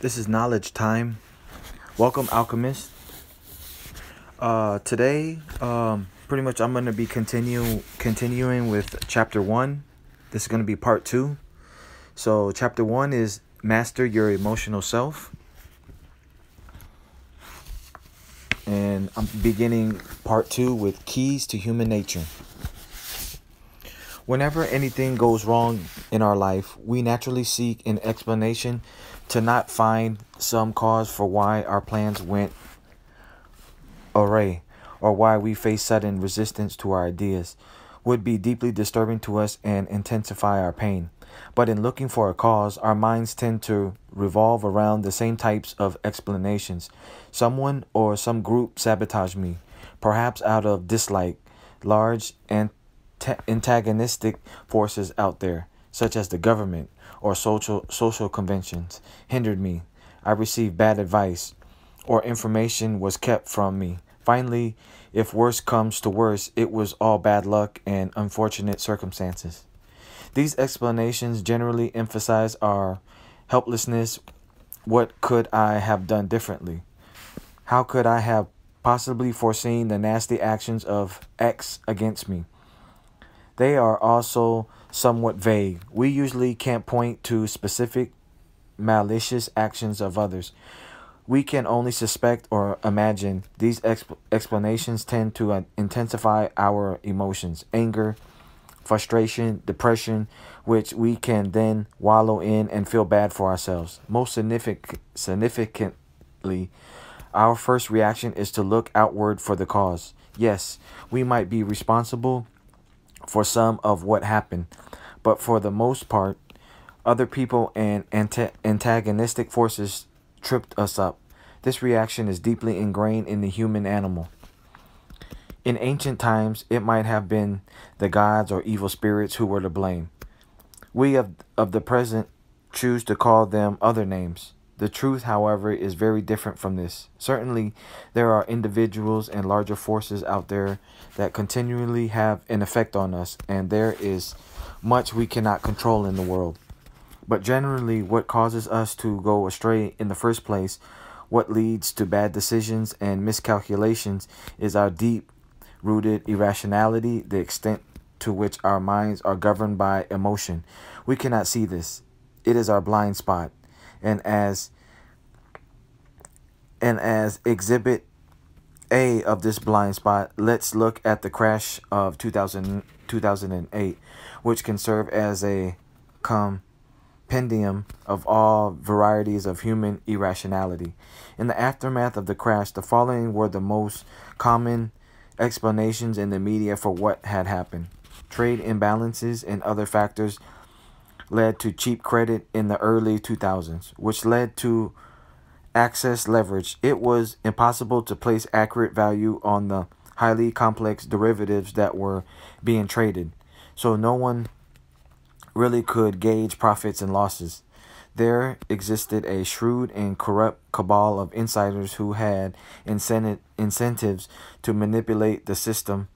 This is knowledge time. Welcome, alchemist. Uh, today, um, pretty much, I'm gonna be continue continuing with chapter one. This is gonna be part two. So, chapter one is master your emotional self, and I'm beginning part two with keys to human nature. Whenever anything goes wrong in our life, we naturally seek an explanation to not find some cause for why our plans went awry or why we face sudden resistance to our ideas would be deeply disturbing to us and intensify our pain. But in looking for a cause, our minds tend to revolve around the same types of explanations. Someone or some group sabotaged me, perhaps out of dislike, large and antagonistic forces out there, such as the government or social social conventions, hindered me. I received bad advice, or information was kept from me. Finally, if worse comes to worse, it was all bad luck and unfortunate circumstances. These explanations generally emphasize our helplessness. What could I have done differently? How could I have possibly foreseen the nasty actions of X against me? They are also somewhat vague. We usually can't point to specific malicious actions of others. We can only suspect or imagine. These exp- explanations tend to uh, intensify our emotions, anger, frustration, depression, which we can then wallow in and feel bad for ourselves. Most significant, significantly, our first reaction is to look outward for the cause. Yes, we might be responsible for some of what happened, but for the most part, other people and antagonistic forces tripped us up. This reaction is deeply ingrained in the human animal. In ancient times, it might have been the gods or evil spirits who were to blame. We of, of the present choose to call them other names. The truth, however, is very different from this. Certainly, there are individuals and larger forces out there that continually have an effect on us, and there is much we cannot control in the world. But generally, what causes us to go astray in the first place, what leads to bad decisions and miscalculations, is our deep rooted irrationality, the extent to which our minds are governed by emotion. We cannot see this, it is our blind spot and as and as exhibit A of this blind spot, let's look at the crash of 2000, 2008, which can serve as a compendium of all varieties of human irrationality. In the aftermath of the crash, the following were the most common explanations in the media for what had happened. Trade imbalances and other factors led to cheap credit in the early 2000s, which led to access leverage. It was impossible to place accurate value on the highly complex derivatives that were being traded, so no one really could gauge profits and losses. There existed a shrewd and corrupt cabal of insiders who had incentive, incentives to manipulate the system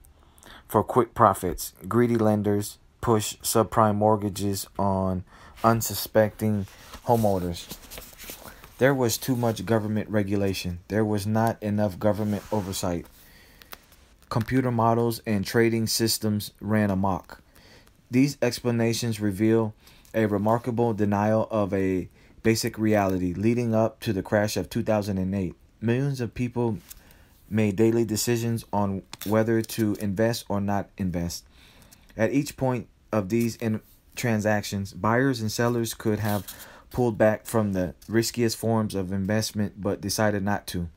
for quick profits. Greedy lenders, push subprime mortgages on unsuspecting homeowners. There was too much government regulation. There was not enough government oversight. Computer models and trading systems ran amok. These explanations reveal a remarkable denial of a basic reality leading up to the crash of 2008. Millions of people made daily decisions on whether to invest or not invest. At each point, of these in transactions, buyers and sellers could have pulled back from the riskiest forms of investment but decided not to.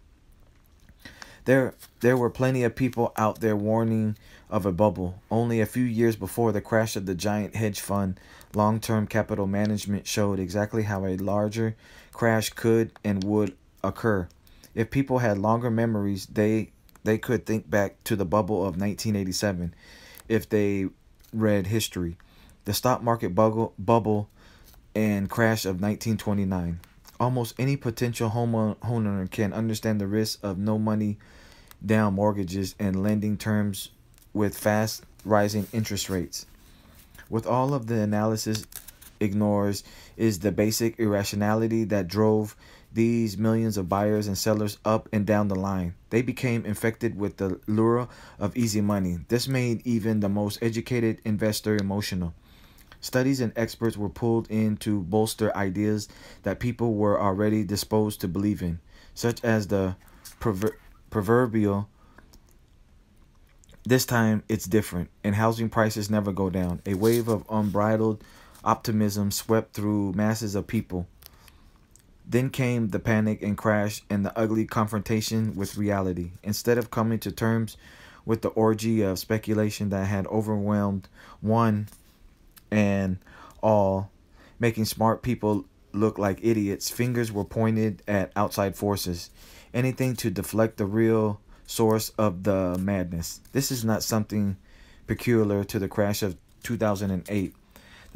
There, there were plenty of people out there warning of a bubble. Only a few years before the crash of the giant hedge fund, long term capital management showed exactly how a larger crash could and would occur. If people had longer memories, they, they could think back to the bubble of 1987. If they read history, the stock market bubble, bubble and crash of 1929. Almost any potential homeowner can understand the risk of no money down mortgages and lending terms with fast rising interest rates. With all of the analysis ignores is the basic irrationality that drove these millions of buyers and sellers up and down the line. They became infected with the lure of easy money. This made even the most educated investor emotional. Studies and experts were pulled in to bolster ideas that people were already disposed to believe in, such as the prover- proverbial this time it's different, and housing prices never go down. A wave of unbridled optimism swept through masses of people. Then came the panic and crash and the ugly confrontation with reality. Instead of coming to terms with the orgy of speculation that had overwhelmed one and all, making smart people look like idiots, fingers were pointed at outside forces. Anything to deflect the real source of the madness. This is not something peculiar to the crash of 2008.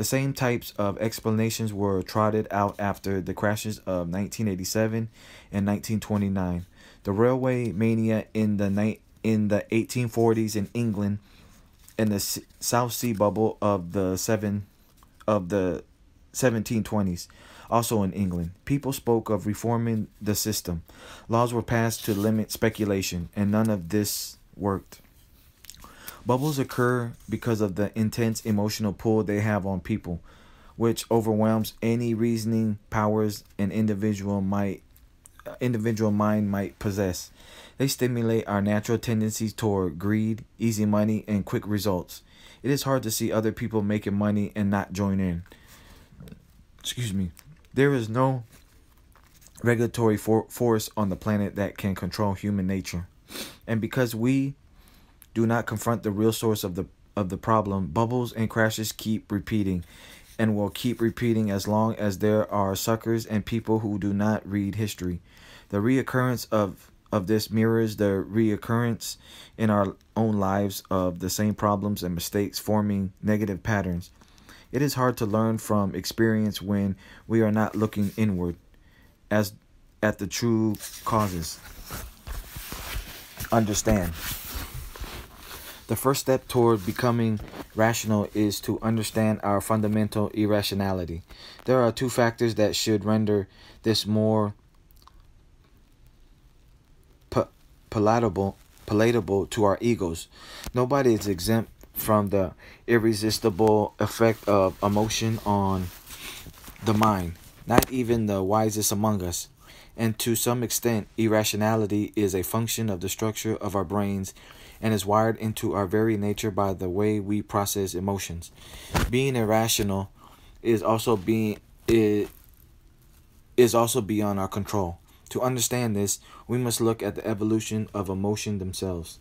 The same types of explanations were trotted out after the crashes of 1987 and 1929. The railway mania in the night in the 1840s in England and the South Sea bubble of the seven of the 1720s also in England. People spoke of reforming the system. Laws were passed to limit speculation, and none of this worked. Bubbles occur because of the intense emotional pull they have on people, which overwhelms any reasoning powers an individual might individual mind might possess. They stimulate our natural tendencies toward greed, easy money, and quick results. It is hard to see other people making money and not join in. Excuse me. There is no regulatory for- force on the planet that can control human nature. And because we do not confront the real source of the of the problem, bubbles and crashes keep repeating and will keep repeating as long as there are suckers and people who do not read history. The reoccurrence of of this mirrors the reoccurrence in our own lives of the same problems and mistakes forming negative patterns. It is hard to learn from experience when we are not looking inward as at the true causes. Understand. The first step toward becoming rational is to understand our fundamental irrationality. There are two factors that should render this more palatable palatable to our egos. Nobody is exempt from the irresistible effect of emotion on the mind, not even the wisest among us. And to some extent, irrationality is a function of the structure of our brains and is wired into our very nature by the way we process emotions. Being irrational is also being is, is also beyond our control. To understand this, we must look at the evolution of emotion themselves.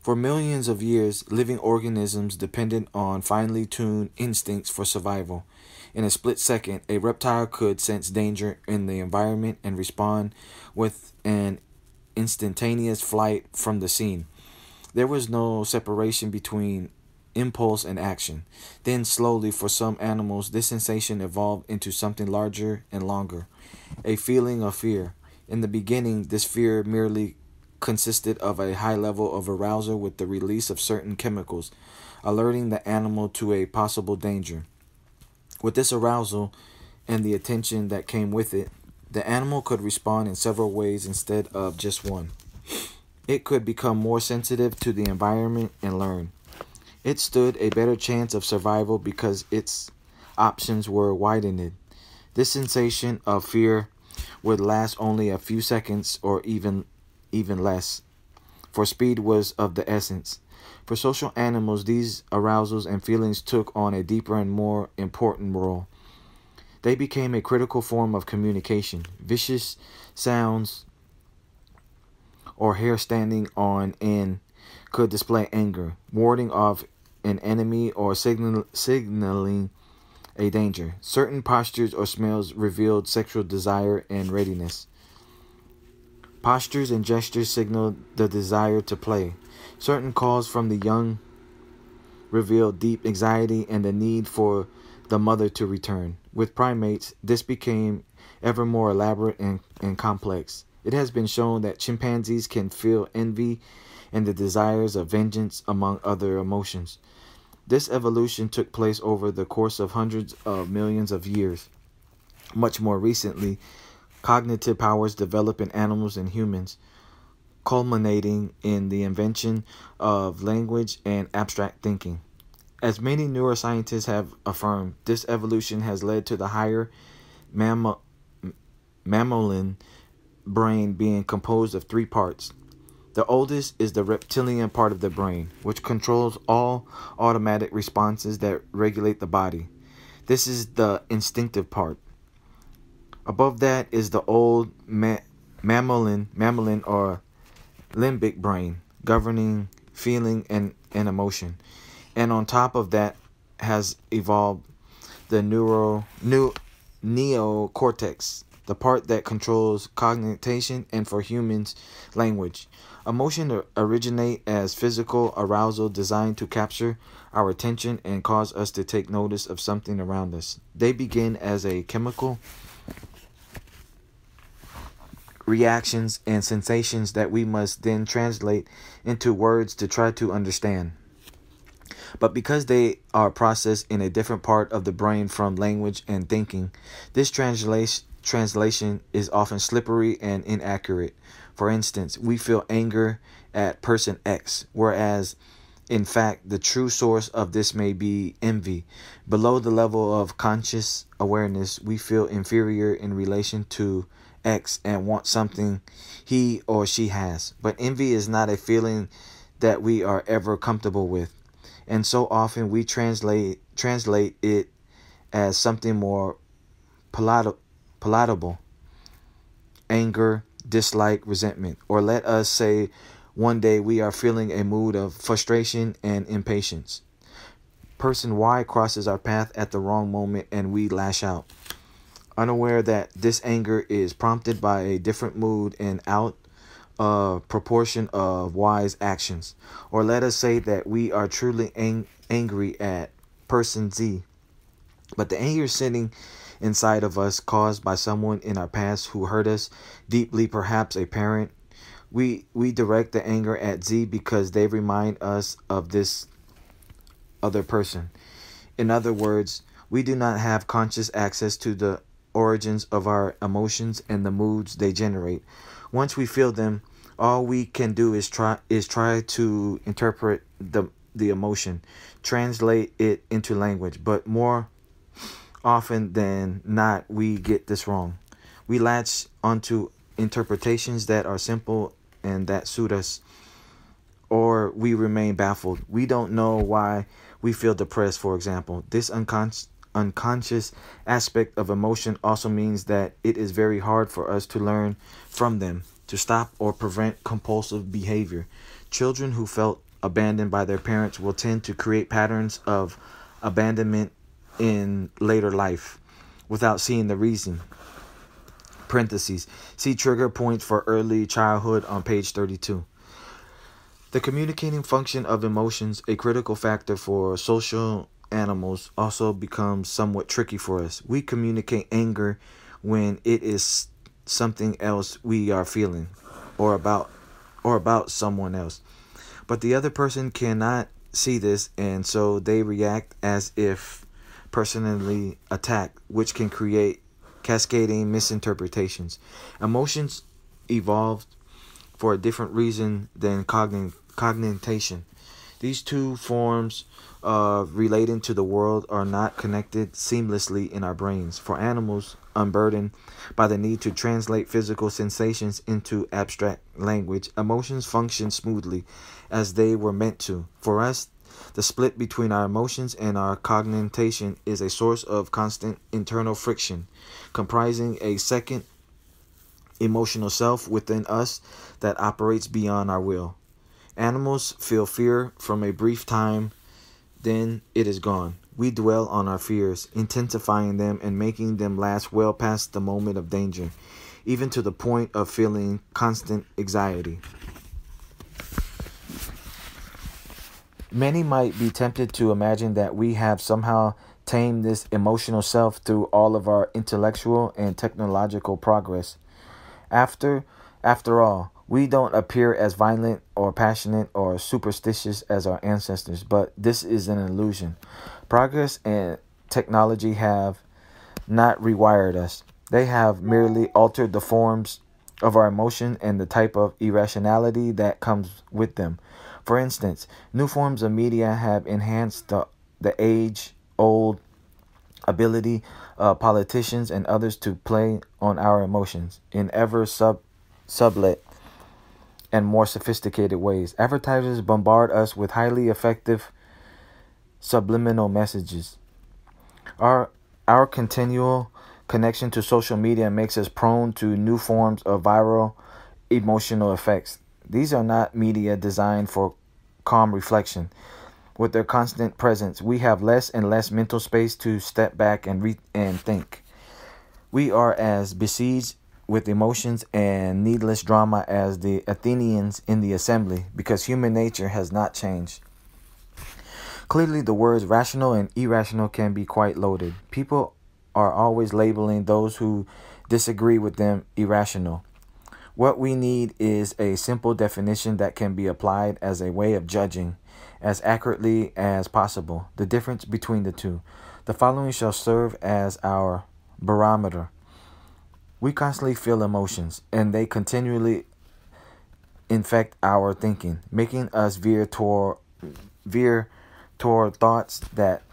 For millions of years, living organisms depended on finely tuned instincts for survival. In a split second, a reptile could sense danger in the environment and respond with an instantaneous flight from the scene. There was no separation between impulse and action. Then, slowly, for some animals, this sensation evolved into something larger and longer a feeling of fear. In the beginning, this fear merely consisted of a high level of arousal with the release of certain chemicals, alerting the animal to a possible danger. With this arousal and the attention that came with it, the animal could respond in several ways instead of just one. It could become more sensitive to the environment and learn. It stood a better chance of survival because its options were widened. This sensation of fear would last only a few seconds or even even less, for speed was of the essence. For social animals, these arousals and feelings took on a deeper and more important role. They became a critical form of communication. Vicious sounds or hair standing on end could display anger, warding off an enemy or signal, signaling a danger. Certain postures or smells revealed sexual desire and readiness. Postures and gestures signaled the desire to play. Certain calls from the young revealed deep anxiety and the need for the mother to return. With primates, this became ever more elaborate and, and complex. It has been shown that chimpanzees can feel envy and the desires of vengeance, among other emotions. This evolution took place over the course of hundreds of millions of years. Much more recently, cognitive powers develop in animals and humans, culminating in the invention of language and abstract thinking. As many neuroscientists have affirmed, this evolution has led to the higher mammal, mammalian brain being composed of three parts. The oldest is the reptilian part of the brain, which controls all automatic responses that regulate the body. This is the instinctive part. Above that is the old ma- mammalian, mammalian or limbic brain, governing feeling and, and emotion. And on top of that has evolved the neuro, new, neocortex, the part that controls cognition and for humans, language. Emotion originate as physical arousal designed to capture our attention and cause us to take notice of something around us. They begin as a chemical reactions, and sensations that we must then translate into words to try to understand. But because they are processed in a different part of the brain from language and thinking, this translation translation is often slippery and inaccurate. For instance, we feel anger at person X, whereas in fact, the true source of this may be envy. Below the level of conscious awareness, we feel inferior in relation to X and want something he or she has. But envy is not a feeling that we are ever comfortable with. And so often we translate translate it as something more palatable. Anger, dislike, resentment. Or let us say one day we are feeling a mood of frustration and impatience. Person Y crosses our path at the wrong moment and we lash out unaware that this anger is prompted by a different mood and out of proportion of wise actions. Or let us say that we are truly ang- angry at person Z, but the anger sitting inside of us caused by someone in our past who hurt us deeply, perhaps a parent. We we direct the anger at Z because they remind us of this other person. In other words, we do not have conscious access to the origins of our emotions and the moods they generate. Once we feel them, all we can do is try is try to interpret the the emotion, translate it into language, but more often than not we get this wrong. We latch onto interpretations that are simple and that suit us or we remain baffled. We don't know why we feel depressed, for example. This unconscious unconscious aspect of emotion also means that it is very hard for us to learn from them, to stop or prevent compulsive behavior. Children who felt abandoned by their parents will tend to create patterns of abandonment in later life without seeing the reason. Parentheses. See trigger points for early childhood on page 32. The communicating function of emotions, a critical factor for social animals also becomes somewhat tricky for us. We communicate anger when it is something else we are feeling or about or about someone else. But the other person cannot see this and so they react as if personally attacked, which can create cascading misinterpretations. Emotions evolved for a different reason than cogn- cognition. These two forms of relating to the world are not connected seamlessly in our brains. For animals unburdened by the need to translate physical sensations into abstract language, emotions function smoothly as they were meant to. For us, the split between our emotions and our cognition is a source of constant internal friction, comprising a second emotional self within us that operates beyond our will. Animals feel fear from a brief time, then it is gone. We dwell on our fears, intensifying them and making them last well past the moment of danger, even to the point of feeling constant anxiety. Many might be tempted to imagine that we have somehow tamed this emotional self through all of our intellectual and technological progress. After after all, we don't appear as violent or passionate or superstitious as our ancestors, but this is an illusion. Progress and technology have not rewired us. They have merely altered the forms of our emotion and the type of irrationality that comes with them. For instance, new forms of media have enhanced the, the age old ability of politicians and others to play on our emotions in ever sub sublet and more sophisticated ways. Advertisers bombard us with highly effective subliminal messages. Our our continual connection to social media makes us prone to new forms of viral emotional effects. These are not media designed for calm reflection. With their constant presence, we have less and less mental space to step back and re- and think. We are as besieged with emotions and needless drama as the Athenians in the assembly because human nature has not changed. Clearly, the words rational and irrational can be quite loaded. People are always labeling those who disagree with them irrational. What we need is a simple definition that can be applied as a way of judging as accurately as possible the difference between the two. The following shall serve as our barometer. We constantly feel emotions, and they continually infect our thinking, making us veer toward veer toward thoughts that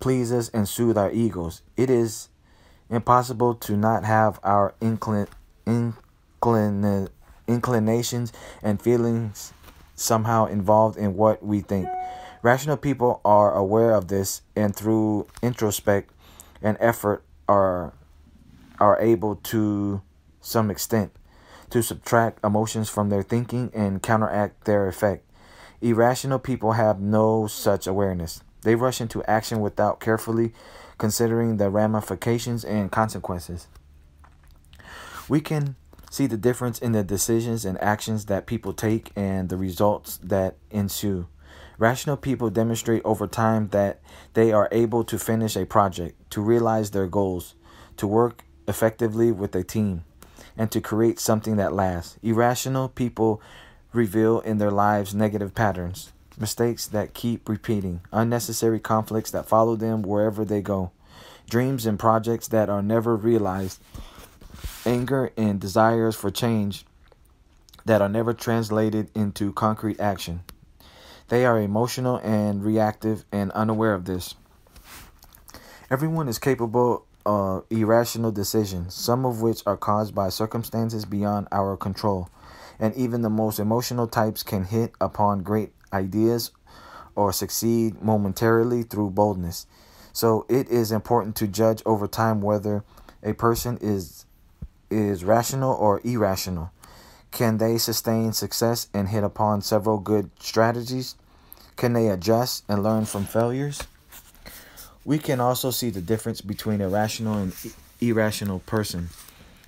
please us and soothe our egos. It is impossible to not have our inclin, inclin, inclinations and feelings somehow involved in what we think. Rational people are aware of this and through introspect and effort are are able to some extent to subtract emotions from their thinking and counteract their effect. Irrational people have no such awareness. They rush into action without carefully considering the ramifications and consequences. We can see the difference in the decisions and actions that people take and the results that ensue. Rational people demonstrate over time that they are able to finish a project, to realize their goals, to work effectively with a team, and to create something that lasts. Irrational people reveal in their lives negative patterns, mistakes that keep repeating, unnecessary conflicts that follow them wherever they go, dreams and projects that are never realized anger, and desires for change that are never translated into concrete action. They are emotional and reactive and unaware of this. Everyone is capable of irrational decisions, some of which are caused by circumstances beyond our control. And even the most emotional types can hit upon great ideas or succeed momentarily through boldness. So it is important to judge over time whether a person is is rational or irrational? Can they sustain success and hit upon several good strategies? Can they adjust and learn from failures? We can also see the difference between a rational and irrational person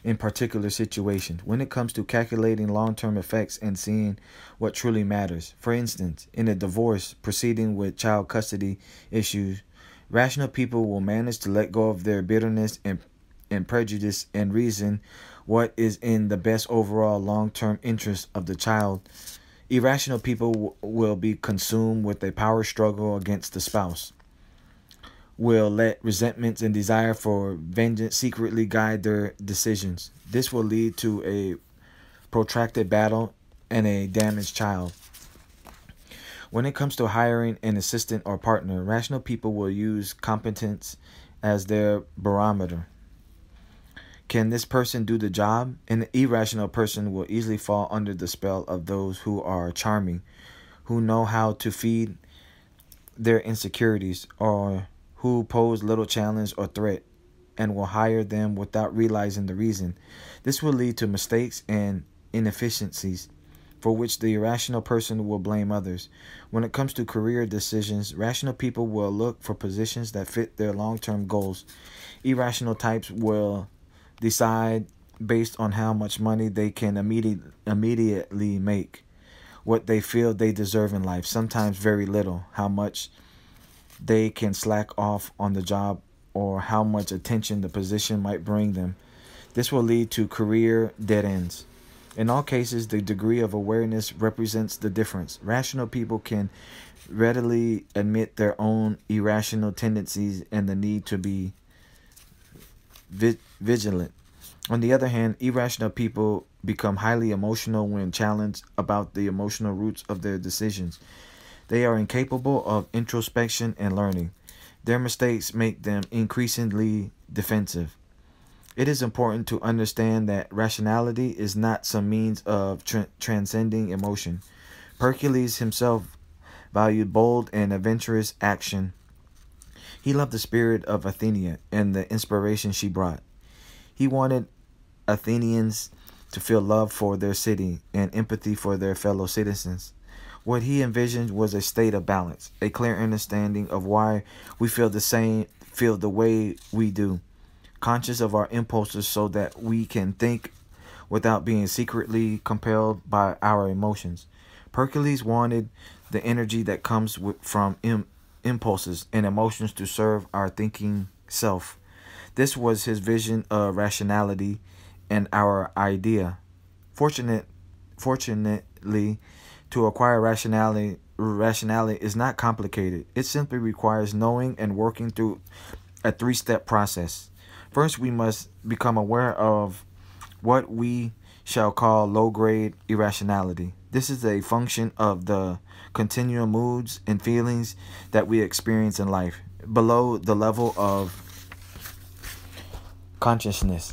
in particular situations when it comes to calculating long term effects and seeing what truly matters. For instance, in a divorce proceeding with child custody issues, rational people will manage to let go of their bitterness and and prejudice and reason what is in the best overall long term interest of the child. Irrational people will be consumed with a power struggle against the spouse, will let resentments and desire for vengeance secretly guide their decisions. This will lead to a protracted battle and a damaged child. When it comes to hiring an assistant or partner, rational people will use competence as their barometer. Can this person do the job? An irrational person will easily fall under the spell of those who are charming, who know how to feed their insecurities, or who pose little challenge or threat, and will hire them without realizing the reason. This will lead to mistakes and inefficiencies for which the irrational person will blame others. When it comes to career decisions, rational people will look for positions that fit their long term goals. Irrational types will decide based on how much money they can immediate, immediately make, what they feel they deserve in life, sometimes very little, how much they can slack off on the job, or how much attention the position might bring them. This will lead to career dead ends. In all cases, the degree of awareness represents the difference. Rational people can readily admit their own irrational tendencies and the need to be vi- vigilant. On the other hand, irrational people become highly emotional when challenged about the emotional roots of their decisions. They are incapable of introspection and learning. Their mistakes make them increasingly defensive. It is important to understand that rationality is not some means of tra- transcending emotion. Hercules himself valued bold and adventurous action. He loved the spirit of Athena and the inspiration she brought. He wanted Athenians to feel love for their city and empathy for their fellow citizens. What he envisioned was a state of balance, a clear understanding of why we feel the same, feel the way we do, conscious of our impulses so that we can think without being secretly compelled by our emotions. Hercules wanted the energy that comes from Im, impulses and emotions to serve our thinking self. This was his vision of rationality and our idea. Fortunate, fortunately, to acquire rationality, rationality is not complicated. It simply requires knowing and working through a three-step process. First, we must become aware of what we shall call low-grade irrationality. This is a function of the continual moods and feelings that we experience in life below the level of consciousness.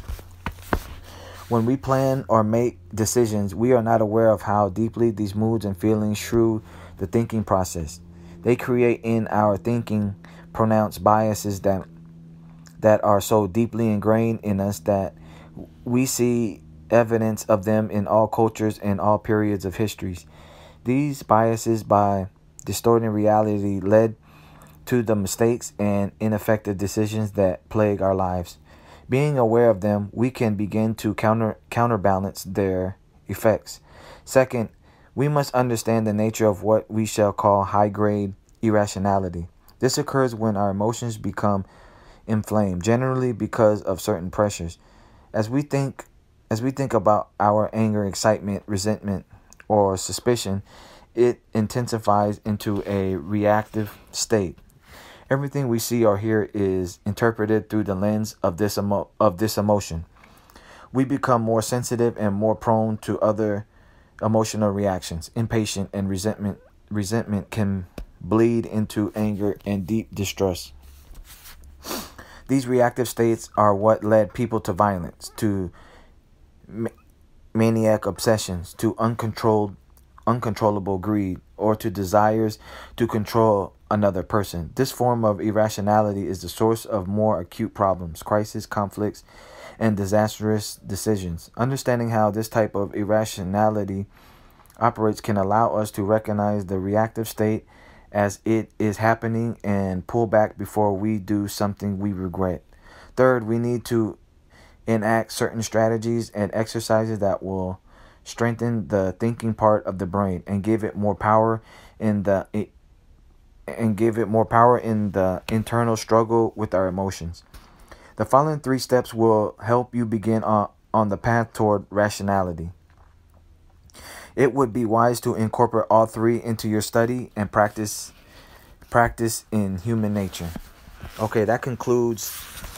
When we plan or make decisions, we are not aware of how deeply these moods and feelings shrew the thinking process. They create in our thinking pronounced biases that that are so deeply ingrained in us that we see evidence of them in all cultures and all periods of histories. These biases by distorting reality led to the mistakes and ineffective decisions that plague our lives. Being aware of them, we can begin to counter counterbalance their effects. Second, we must understand the nature of what we shall call high grade irrationality. This occurs when our emotions become inflamed, generally because of certain pressures. As we think as we think about our anger, excitement, resentment, or suspicion, it intensifies into a reactive state. Everything we see or hear is interpreted through the lens of this emo- of this emotion. We become more sensitive and more prone to other emotional reactions. Impatient and resentment resentment can bleed into anger and deep distrust. These reactive states are what led people to violence, to ma- maniac obsessions, to uncontrolled uncontrollable greed, or to desires to control another person. This form of irrationality is the source of more acute problems, crises, conflicts, and disastrous decisions. Understanding how this type of irrationality operates can allow us to recognize the reactive state as it is happening and pull back before we do something we regret. Third, we need to enact certain strategies and exercises that will strengthen the thinking part of the brain and give it more power in the and give it more power in the internal struggle with our emotions. The following three steps will help you begin on, on the path toward rationality. It would be wise to incorporate all three into your study and practice practice in human nature. Okay, that concludes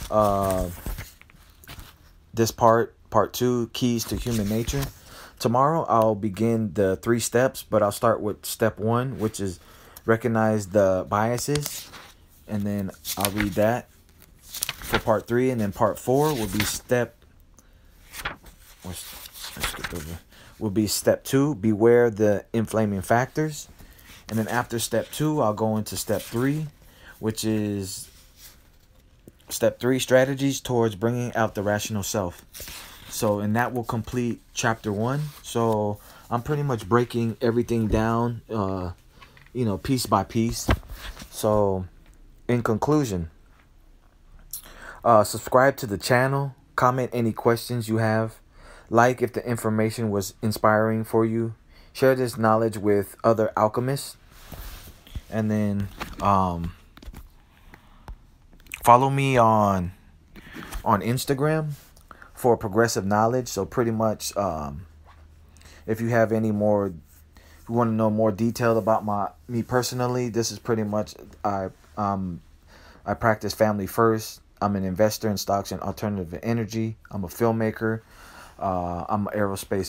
uh, this part, part two, keys to human nature. Tomorrow I'll begin the three steps, but I'll start with step one, which is recognize the biases, and then I'll read that for part three, and then part four will be step. Will be step two. Beware the inflaming factors, and then after step two, I'll go into step three, which is step three strategies towards bringing out the rational self. So, and that will complete chapter one. So, I'm pretty much breaking everything down. Uh, you know, piece by piece. So, in conclusion, uh, subscribe to the channel, comment any questions you have, like if the information was inspiring for you, share this knowledge with other alchemists, and then um, follow me on on Instagram for progressive knowledge. So pretty much, um, if you have any more if you want to know more detail about my me personally, this is pretty much I um I practice family first. I'm an investor in stocks and alternative energy. I'm a filmmaker. Uh, I'm an aerospace